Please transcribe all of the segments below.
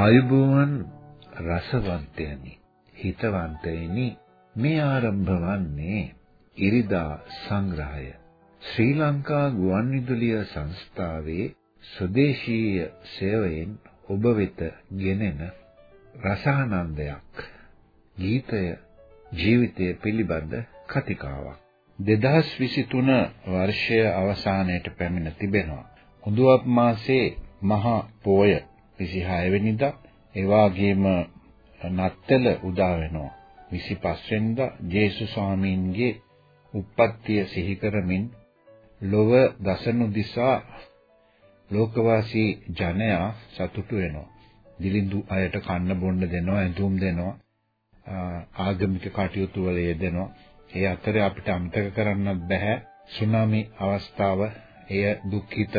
ආයුබෝවන් රසවන්තයනි හිතවන්තයනි. මේ ආරම්භ වන්නේ ඉරිදා සංග්‍රහය. ශ්‍රී ලංකා ගුවන්විදුලිය සංස්ථාවේ ස්වදේශීය සේවයෙන් ඔබ වෙත ගෙනෙන රසානන්දයක් ගීතය ජීවිතය පිළිබඳ කතිකාවක්. 2023 වර්ෂය අවසානයේ පැමිණ තිබෙනවා. හුදුවත් මාසේ මහා පෝය 26 වෙනිදා ඒ වගේම නත්තල උදා වෙනවා. 25 වෙනිදා ජේසු ස්වාමීන්ගේ උප්පත්තිය සිහි කරමින් ලොව දසනු දිසා ලෝකවාසී ජනයා සතුටු වෙනවා. දිලිඳු අයට කන්න බොන්න දෙනවා ඇඳුම් දෙනවා ආගමික කටයුතු වල යෙදෙනවා. ඒ අතරේ අපිට අමතක කරන්නත් බෑ. සුනාමි අවස්ථාව එය දුක්ඛිත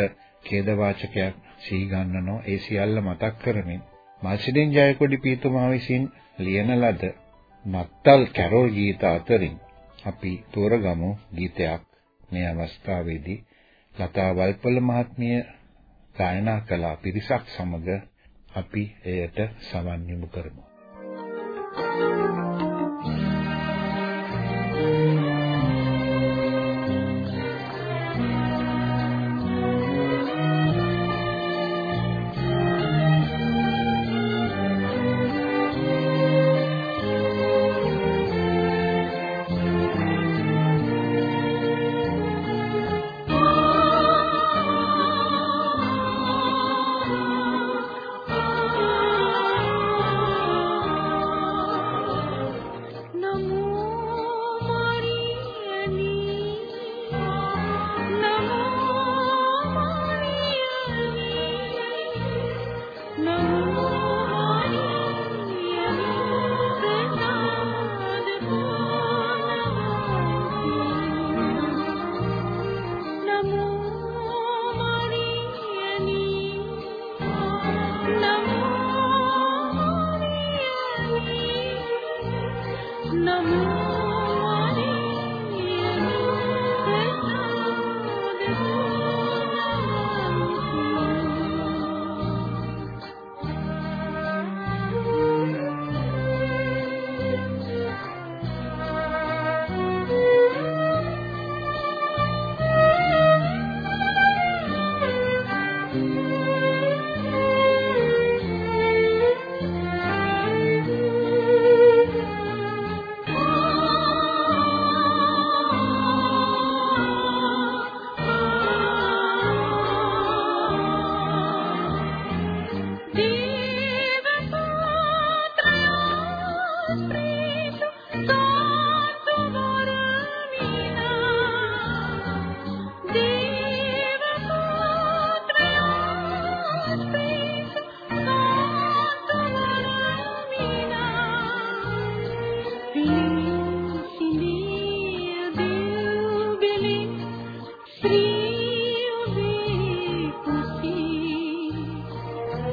ඛේදවාචකයක් සිහි ගන්නනෝ ඒ සියල්ල මතක් කරමින් මල්සිඩෙන් ජයකොඩි පීතුමා විසින් ලියන ලද නත්තල් කැරොල් ගීත අතරින් අපි තෝරගමු ගීතයක් මේ අවස්ථාවේදී ලතා වල්පල මහත්මිය ගායනා කළ පිරිසක් සමග අපි එයට සවන් යොමු කරමු. Thank you.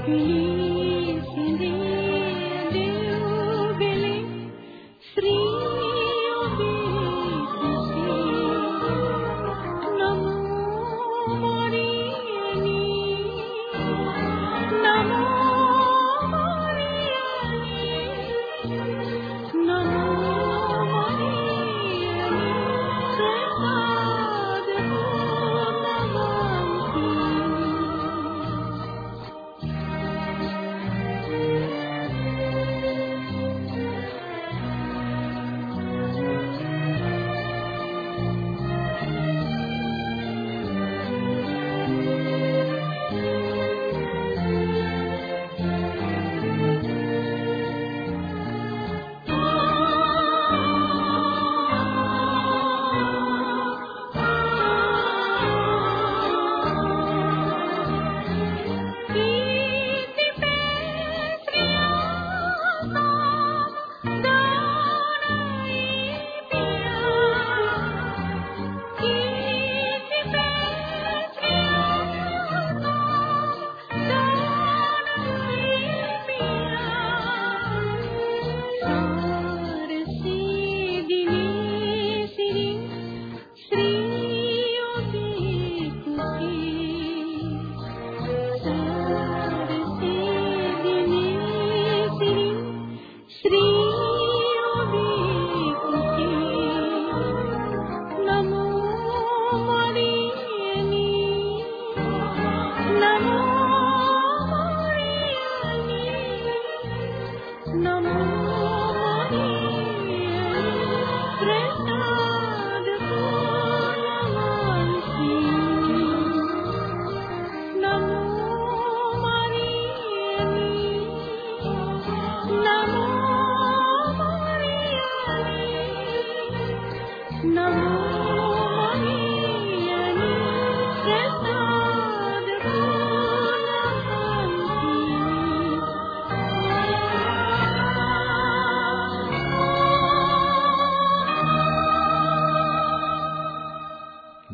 You.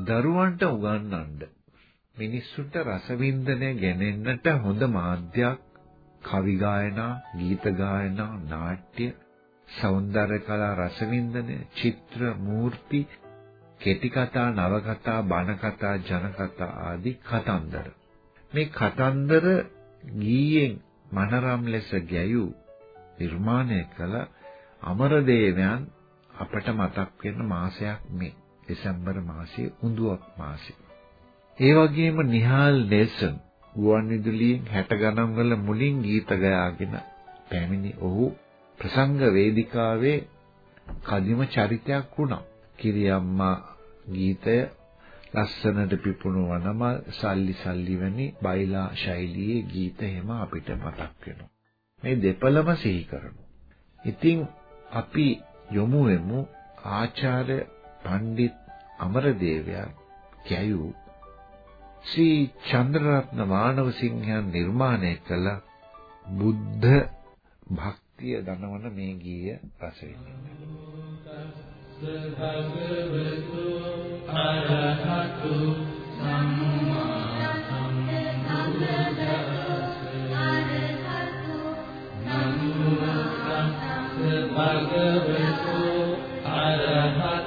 දරුවන්ට උගන්වන්න මිනිස්සුන්ට රසවින්දනය ගෙනෙන්නට හොඳ මාධ්‍යයක්. කවි ගායනා, ගීත ගායනා, නාට්‍ය, సౌందර්ය කලා රසවින්දනය, චිත්‍ර, මූර්ති, කෙටි කතා, නවකතා, බණ කතා, ජන කතා ආදී කතන්දර. මේ කතන්දර ගීයෙන් මනරම් ලෙස ගැයූ නිර්මාණය කළ අමරදේවයන් අපට මතක් වෙන මාසයක් මේ දෙසැම්බර් මාසයේ උඳුවක් මාසෙ. ඒ වගේම නිහාල් නෙල්සන් ගුවන්විදුලියෙන් 60 ගණන් වල මුලින් ගීත ගයාගෙන පැමිණි ඔහු ප්‍රසංග වේදිකාවේ කදිම චරිතයක් වුණා. කිරියම්මා ගීතය ලස්සනට පිපුණු වනම සල්ලි සල්ලි වැනි බයිලා ශෛලියේ ගීත එහෙම අපිට මතක් වෙනවා. මේ දෙපළම සිහි කරනවා. ඉතින් අපි යොමු වෙමු ආචාර්ය පණ්ඩිත් අමරදේවයන් කැයූ ශ්‍රී චන්ද්‍රරත්න මානවසිංහයන් නිර්මාණය කළ බුද්ධ භක්තිය දනවන මේ ගීය රස භගවතු අරහතු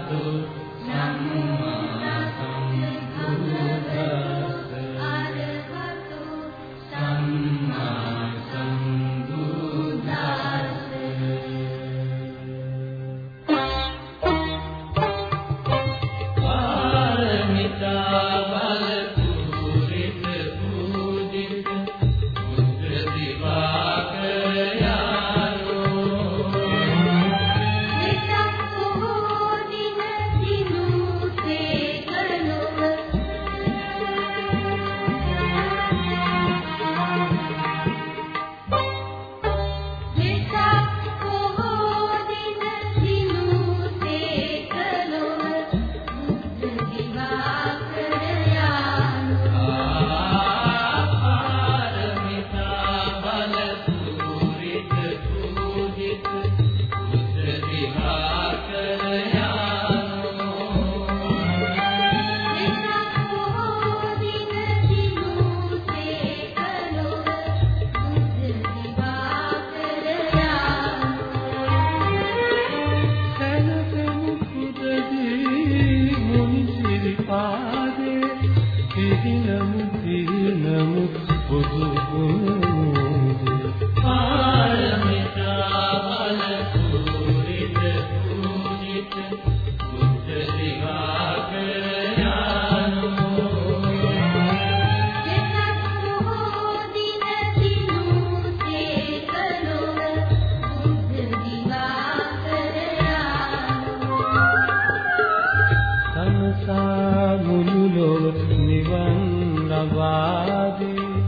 ආස්වාදේ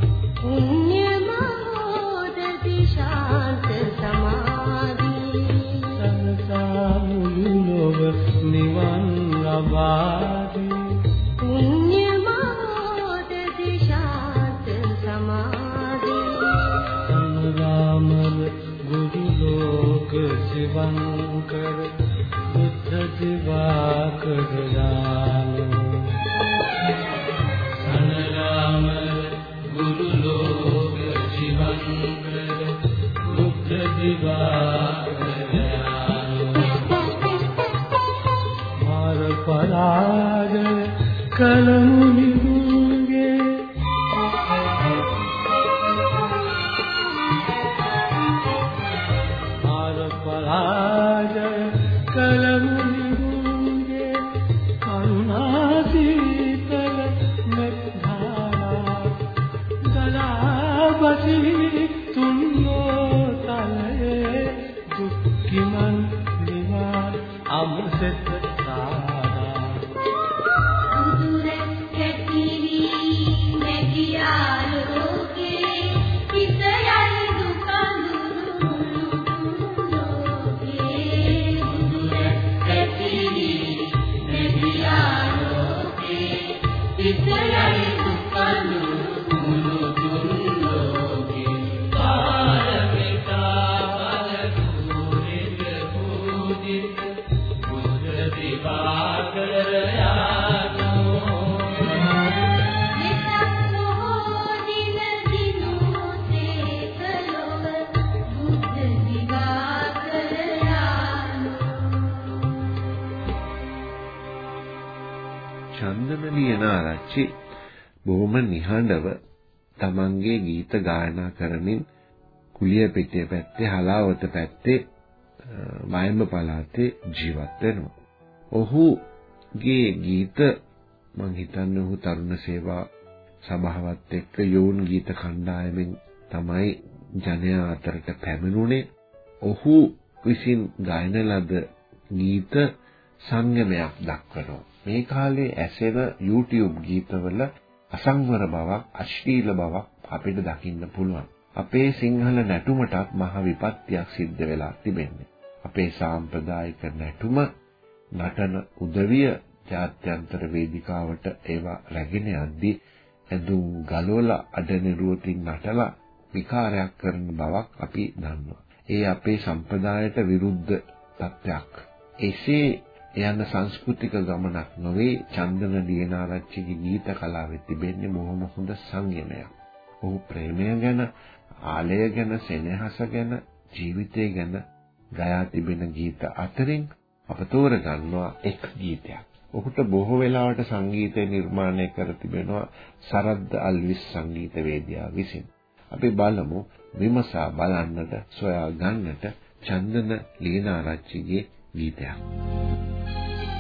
නිවන් ලබාදී පුණ්‍ය මහෝද දිශාත සමාධි සම්රාමර ගුරු ලෝක සිවං කර බුද්ධ දිවාකරලා කලමුණ බොහොම නිහඬව තමන්ගේ ගීත ගායනා කරමින් කුලිය පිටිය පැත්තේ හලාවත පැත්තේ වයඹ පළාතේ ජීවත් වෙනවා. ඔහුගේ ගීත මං හිතන්නේ ඔහු තරුණ සේවා සභාවත් එක්ක යෝන් ගීත කණ්ඩායමෙන් තමයි ජනයා අතරට පැමිණුනේ. ඔහු විසින් ගායන ලද ගීත සංයමයක් දක්වනවා. මේ කාලේ ඇසෙන YouTube ගීතවල අසංවර බවක්, අශ්ලීල බවක් අපිට දකින්න පුළුවන්. අපේ සිංහල නැටුමටත් මහ විපත්තියක් සිද්ධ වෙලා තිබෙන්නේ. අපේ සාම්ප්‍රදායික නැටුම නටන උදවිය ජාත්‍යන්තර වේදිකාවට ඒවා රැගෙන යද්දී ඇඳුම් ගලවලා අඩනිරුවතින් නටලා විකාරයක් කරන බවක් අපි දන්නවා. ඒ අපේ සම්ප්‍රදායට විරුද්ධ තත්ත්වයක්. එසේ යන සංස්කෘතික ගමනක් නොවේ චන්දන දියනාරච්චිගේ ගීත කලාවේ තිබෙන්නේ බොහොම හොඳ සංයමයක්. ඔහු ප්‍රේමය ගැන, ආලය ගැන, සෙනෙහස ගැන, ජීවිතය ගැන ගයා තිබෙන ගීත අතරින් අප තෝරගන්නවා එක් ගීතයක්. ඔහුට බොහෝ වෙලාවට සංගීතය නිර්මාණය කර තිබෙනවා සරද්ද අල්විස් සංගීතවේදියා විසින්. අපි බලමු විමසා බලන්නට සොයා ගන්නට චන්දන ලීනාරච්චිගේ ගීතයක්.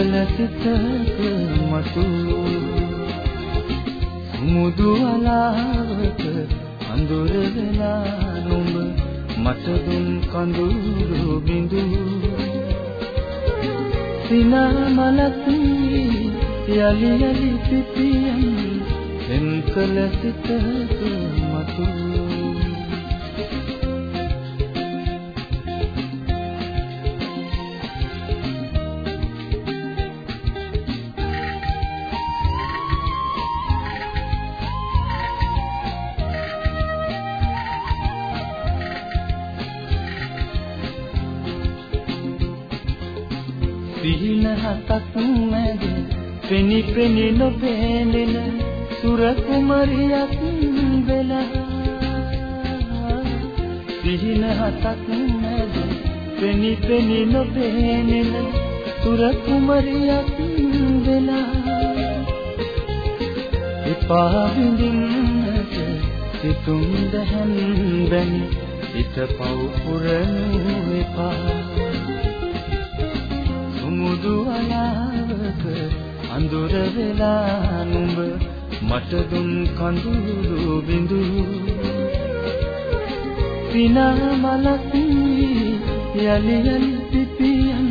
සිතක මතු මුදු අලාවක අඳුර වෙලා නුඹ මට දුන් කඳුළු බිඳු සිනා මලක් යලි යලි පිපියන් එන්කල සිතක මතු පෙනි පෙනි නොපෙනෙන සුර කුමරියක් වෙලා සිහින හතක් නැද පෙනි පෙනි නොපෙනෙන සුර කුමරියක් වෙලා එපා විඳින්නට සිතුම් දහන් බැනි හිත පව් පුරනු එපා. සුමුදු අලාවක අඳුර වෙලා නුඹ මට දුන් කඳුළු බිඳු. විනා මලක් යලි යලි පිපියන්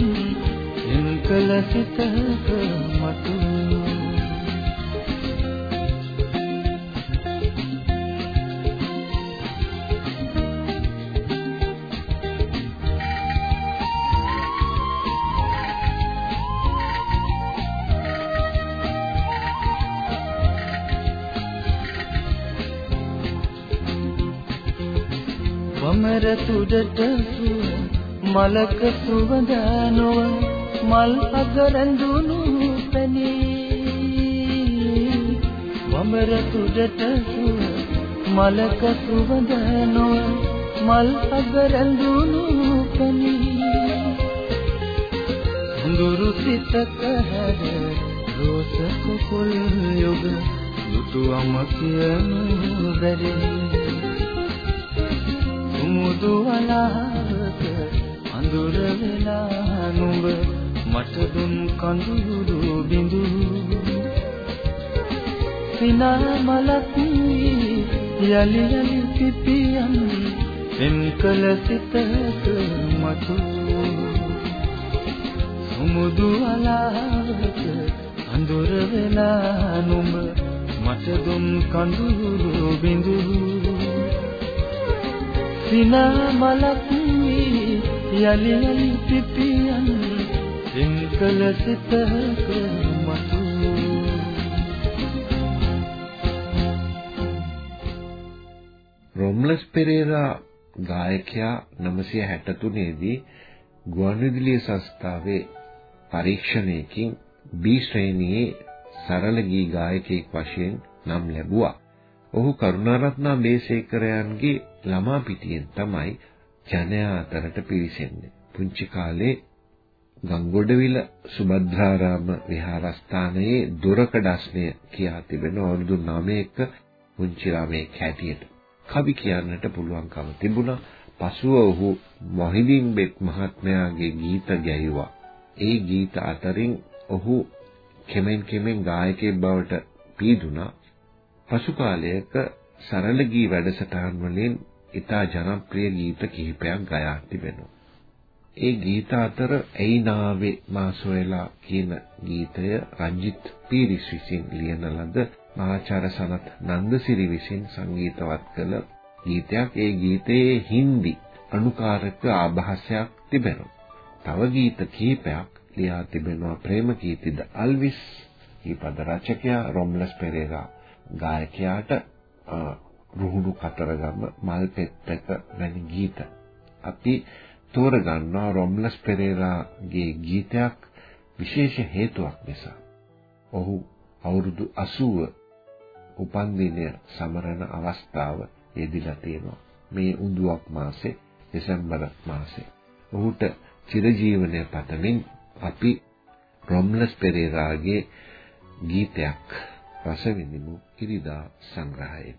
එන්කල සිතක මතු වමර තුඩට මලක සුවඳ නොව මල් අගරඳුණු පැනී වමර තුඩට මලක සුවඳ නොව මල් අගරඳුණු පැනී හඳුරු සිතක හැර රෝස කුකුල් යුග යුතුයම කියනු බැරි. මුදු අලාවක අඳුර වෙලා නුඹ මට දුන් කඳුළු බිඳු. සිනා මලක් යලි යලි පිපියන් එන්කල සිතක මතු. සුමුදු අලාවක අඳුර වෙලා නුඹ මට දුන් කඳුළු බිඳු. සිනා මලක් යලි යලි පිපියන් සිංකල සිතක මතු රොම්ලස් පෙරේරා ගායකයා 963 දී ගුවන්විදුලි සංස්ථාවේ පරීක්ෂණයකින් B ශ්‍රේණියේ සරල ගී ගායකයෙක් වශයෙන් නම් ලැබුවා. ඔහු කරුණාරත්න බේසේකරයන්ගේ ළමා පිටියෙන් තමයි ජනයා අතරට පිවිසෙන්නේ. පුංචි කාලේ ගංගොඩවිල සුබද්‍රාරාම විහාරස්ථානයේ දොරකඩස්නය කියා තිබෙන අවුරුදු 9ක පුංචි ළමයෙක් හැටියට කවි කියන්නට පුළුවන්කම තිබුණා. පසුව ඔහු මොහිදින් බෙක් මහත්මයාගේ ගීත ගැයුවා. ඒ ගීත අතරින් ඔහු කෙමෙන් කෙමෙන් ගායකයෙක් බවට පීදුණා. පසු කාලයක සරල ගී වැඩසටහන් වලින් ඉතා ජනප්‍රිය ගීත කිහිපයක් ගයා තිබෙනවා. ඒ ගීත අතර ඇයි නාවේ මා සොයලා කියන ගීතය රංජිත් පීරිස් විසින් ලියන ලද මහාචාර්ය සනත් නන්දසිරි විසින් සංගීතවත් කළ ගීතයක්. ඒ ගීතයේ හින්දි අනුකාරක ආభాසයක් තිබෙනවා. තව ගීත කිහිපයක් ලියා තිබෙනවා ප්‍රේමකීර්තිද අල්විස් ඊපද රචකයා රොම්ලස් පෙරේරා ගායකයාට රුහුණු කතරගම මල් පෙත්තක වැනි ගීත. අපි තෝරගන්නවා රොම්ලස් පෙරේරාගේ ගීතයක් විශේෂ හේතුවක් නිසා. ඔහු අවුරුදු 80 උපන්දිනය සමරන අවස්ථාව යෙදිලා තියෙනවා. මේ උඳුවක් මාසේ දෙසැම්බර් මාසේ. ඔහුට චිරජීවනය පතමින් අපි රොම්ලස් පෙරේරාගේ ගීතයක් රස විඳිමු ඉරිදා සංග්‍රහයෙන්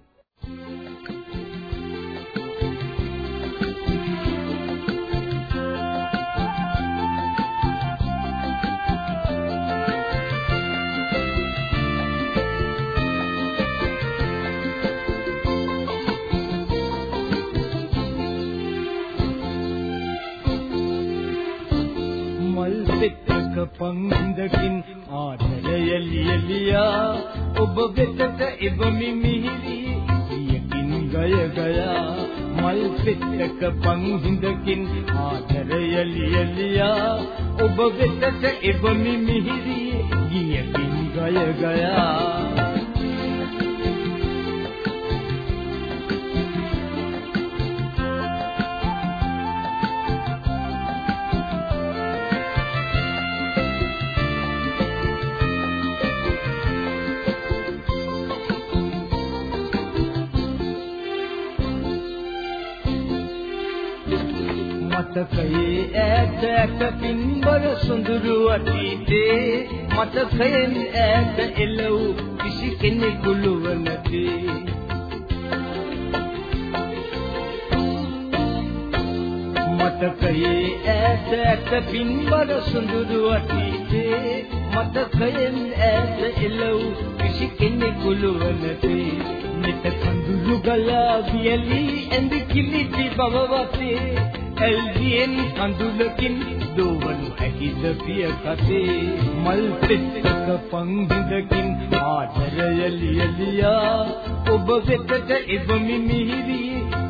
පංහිඳකින් ආදරය ලියලියා ඔබ වෙතට එවමි මිහිරි සියකින් ගය ගයා. මල් පෙත්තක පංහිඳකින් ආදරය ලියලියා ඔබ වෙතට එවමි මිහිරි ගියකින් ගය ගයා. මතකයේ ඈත ඇත පින්බර සුඳුරු අතීතේ මතකයෙන් ඈත එළව් කිසි කෙනෙකු ලුවනති මතකයේ ඈත ඇත පින්බර සුඳුරු අතීතේ මතකයෙන් ඈත එළව් කිසි කෙනෙකු ලුවනති මෙත කඳුළු ගලා වියලි ඇඳ කිලිටි බව වතේ. ඇල්දියෙන් කඳුලකින් දෝවනු ඇහිද පිය කතේ මල් පෙත්තක පංහිඳකින් ආදරය ලියලියා ඔබ වෙතට එවමි මිහිරි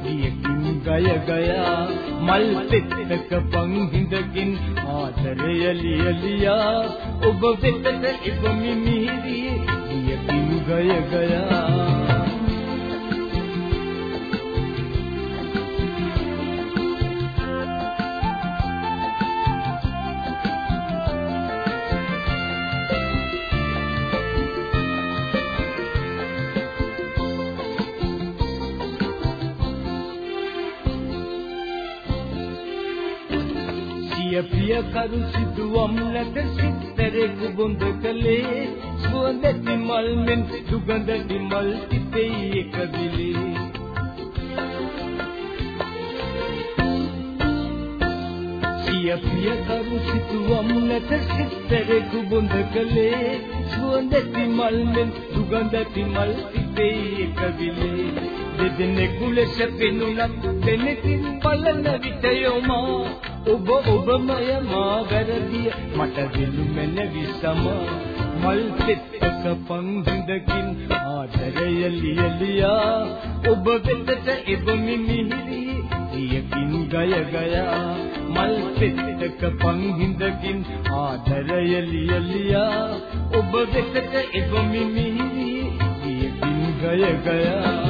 ගියකින් ගය ගයා. මල් පෙත්තක පංහිඳකින් ආදරය ලියලියා ඔබ වෙතට එවමි මිහිරි ගියකින් ගය ගයා. කරු සිදුවම් ලද සිත්තරෙකු බොඳ කලේ සුවඳති මල් මෙන් සුගඳති මල් තිතේ එක දිලේ. සිය පිය කරු සිදුවම් ලද සිත්තරෙකු බොඳ කලේ සුවඳති මල් මෙන් සුගඳති මල් තිතේ එක දිලේ. දෙදෙනෙකු ලෙස පෙනුනත් දෙනෙකින් බලන විට යොමා. ඔබ ඔබමය මා වැරදිය. මට දෙලු මැනවි සම මල් පෙත්තක පංහිඳකින් ආදරය ලියලියා. ඔබ වෙතට එබමි මිහිරි සියකින් ගය ගයා. මල් පෙත්තක පන්හිඳකින් ආදරය ලියලියා. ඔබ වෙතට එවමි මිහිරි සියකින් ගය ගයා.